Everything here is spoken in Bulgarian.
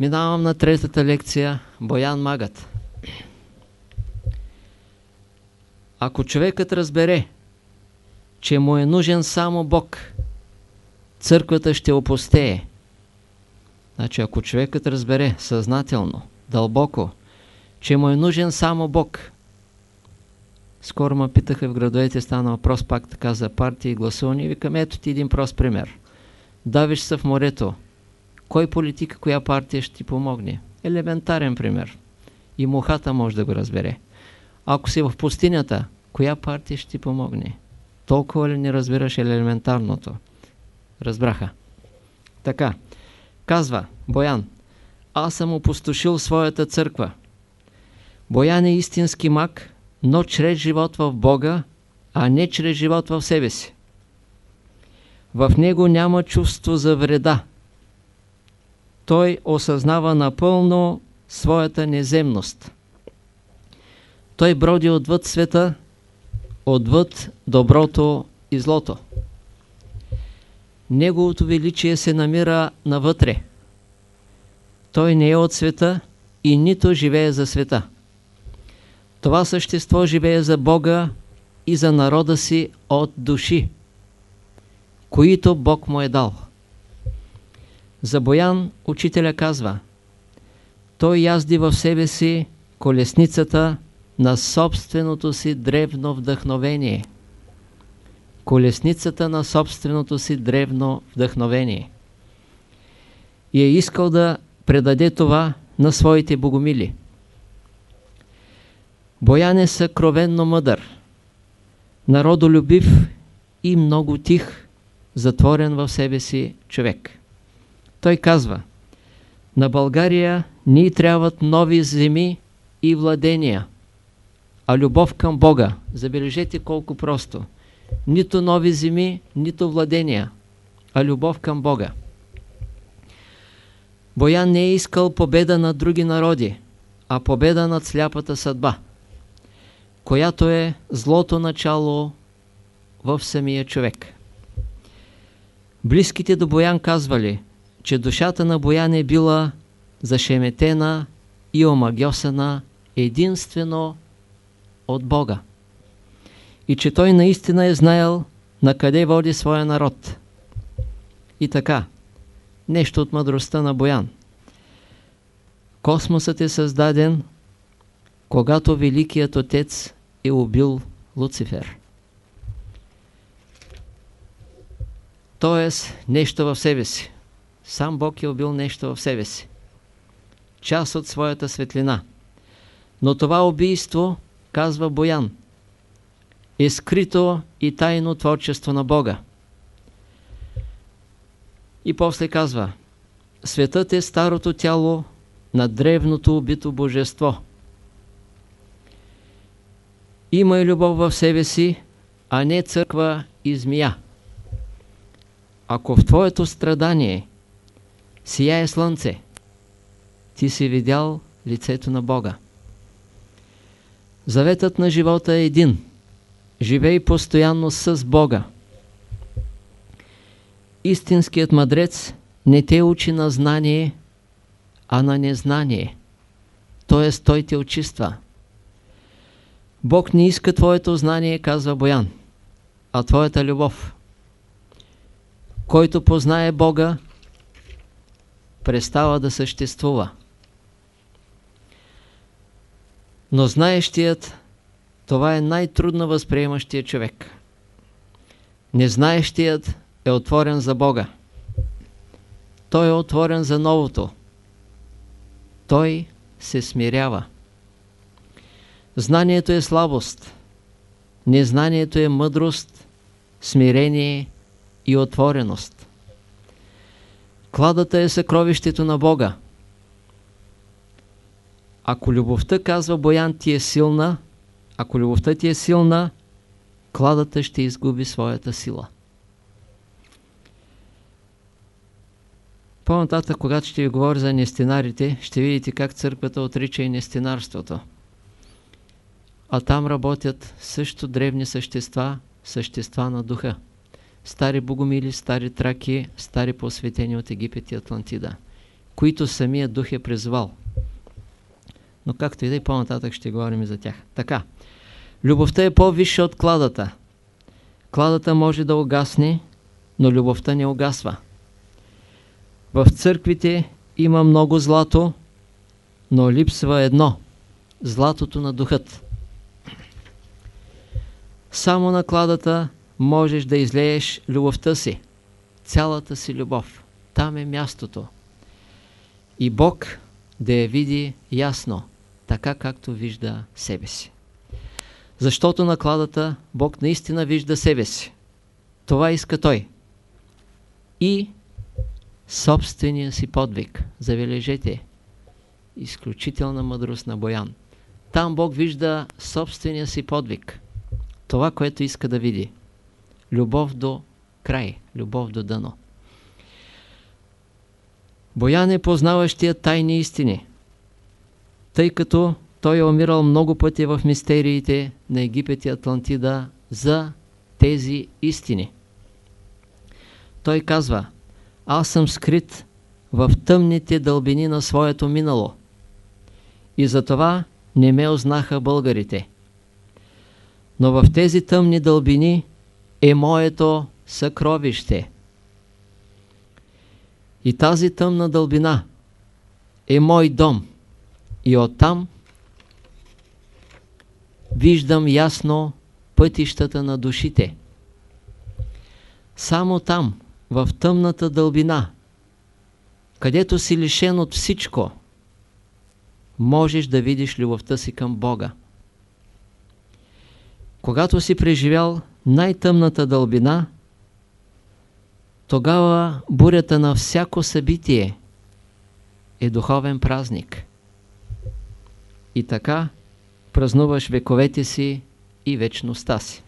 Минавам на третата лекция Боян Магът. Ако човекът разбере, че му е нужен само Бог, църквата ще опустее. Значи, ако човекът разбере съзнателно, дълбоко, че му е нужен само Бог, скоро ме питаха в градовете, стана въпрос пак така за партии и гласуване и викам, ето ти един прост пример. Давиш се в морето, кой политика, коя партия ще ти помогне? Елементарен пример. И мухата може да го разбере. Ако си в пустинята, коя партия ще ти помогне? Толкова ли не разбираш елементарното? Разбраха. Така. Казва Боян. Аз съм опустошил своята църква. Боян е истински мак, но чрез живот в Бога, а не чрез живот в себе си. В него няма чувство за вреда, той осъзнава напълно своята неземност. Той броди отвъд света, отвъд доброто и злото. Неговото величие се намира навътре. Той не е от света и нито живее за света. Това същество живее за Бога и за народа си от души, които Бог му е дал. За Боян учителя казва Той язди в себе си колесницата на собственото си древно вдъхновение. Колесницата на собственото си древно вдъхновение. И е искал да предаде това на своите богомили. Боян е съкровенно мъдър, народолюбив и много тих, затворен в себе си човек. Той казва, на България ни трябват нови земи и владения, а любов към Бога. Забележете колко просто. Нито нови земи, нито владения, а любов към Бога. Боян не е искал победа над други народи, а победа над сляпата съдба, която е злото начало в самия човек. Близките до Боян казвали – че душата на Боян е била зашеметена и омагьосана единствено от Бога. И че той наистина е знаел на къде води своя народ. И така, нещо от мъдростта на Боян. Космосът е създаден, когато Великият Отец е убил Луцифер. Тоест, нещо в себе си. Сам Бог е убил нещо в себе си. Част от своята светлина. Но това убийство, казва Боян, е скрито и тайно творчество на Бога. И после казва, светът е старото тяло на древното убито божество. Има и любов в себе си, а не църква и змия. Ако в твоето страдание Сияе слънце. Ти си видял лицето на Бога. Заветът на живота е един. Живей постоянно с Бога. Истинският мъдрец не те учи на знание, а на незнание. Т.е. той те очиства. Бог не иска твоето знание, казва Боян, а твоята любов. Който познае Бога, престава да съществува. Но знаещият, това е най-трудно възприемащия човек. Незнаещият е отворен за Бога. Той е отворен за новото. Той се смирява. Знанието е слабост. Незнанието е мъдрост, смирение и отвореност. Кладата е съкровището на Бога. Ако любовта, казва Боян, ти е силна, ако любовта ти е силна, кладата ще изгуби своята сила. По-нататък, когато ще ви говоря за нестинарите, ще видите как църквата отрича и нестинарството. А там работят също древни същества, същества на духа стари богомили, стари траки, стари посветени от Египет и Атлантида. които самия дух е призвал. Но както и да и по-нататък ще говорим и за тях. Така, любовта е по-висша от кладата. Кладата може да огасне, но любовта не огасва. В църквите има много злато, но липсва едно – златото на духът. Само на кладата можеш да излееш любовта си, цялата си любов. Там е мястото. И Бог да я види ясно, така както вижда себе си. Защото на кладата Бог наистина вижда себе си. Това иска Той. И собствения си подвиг. Забележете, изключителна мъдрост на Боян. Там Бог вижда собствения си подвиг. Това, което иска да види. Любов до край, любов до дъно. Боян е познаващия тайни истини, тъй като той е умирал много пъти в мистериите на Египет и Атлантида за тези истини. Той казва, аз съм скрит в тъмните дълбини на своето минало и затова не ме ознаха българите. Но в тези тъмни дълбини е моето съкровище. И тази тъмна дълбина е мой дом. И оттам виждам ясно пътищата на душите. Само там, в тъмната дълбина, където си лишен от всичко, можеш да видиш любовта си към Бога. Когато си преживял най-тъмната дълбина, тогава бурята на всяко събитие е духовен празник. И така празнуваш вековете си и вечността си.